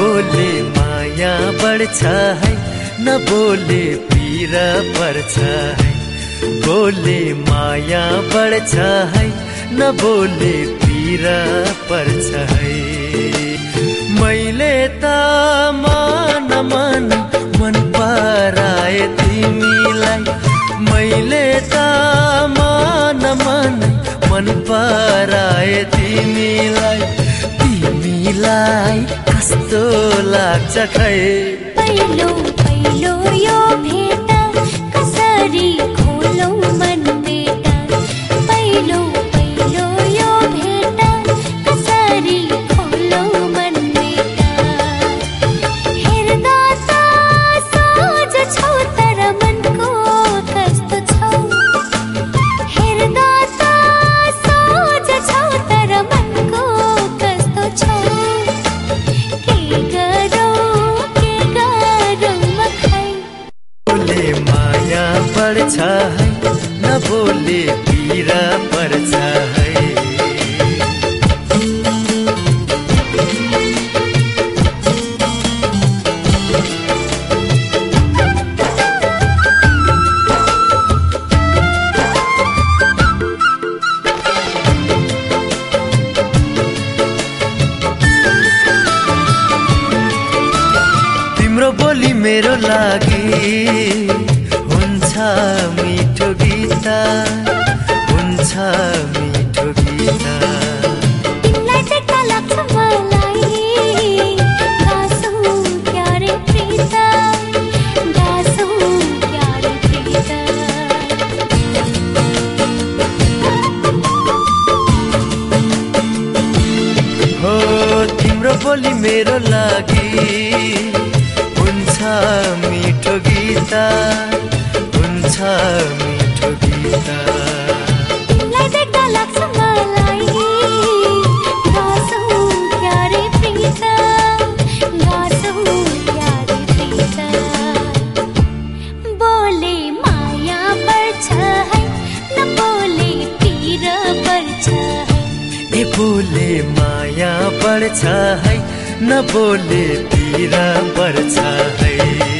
बोले माया बढ्छ है नबोले पिर पर्छ है। बोले माया बढ्छ है नबोले पिर पर्छ है। मैले त मन मन मन पराए तिमीलाई। मैले त मन मन मन पराए तिमीलाई। तिमीलाई कस्तो लाग्छ खै? पहिलो है नबोले पिर पर्छ है। तिम्रो बोली मेरो लागि प्रीत। हो तिम्रो बोली मेरो लागि। हुन्छ मिठो गीत। हुन्छ बोले माया पर्छ है पिर ए बोले माया बढ्छ है।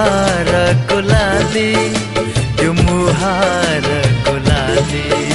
मुहार गुलाली यो मुहार गुलाली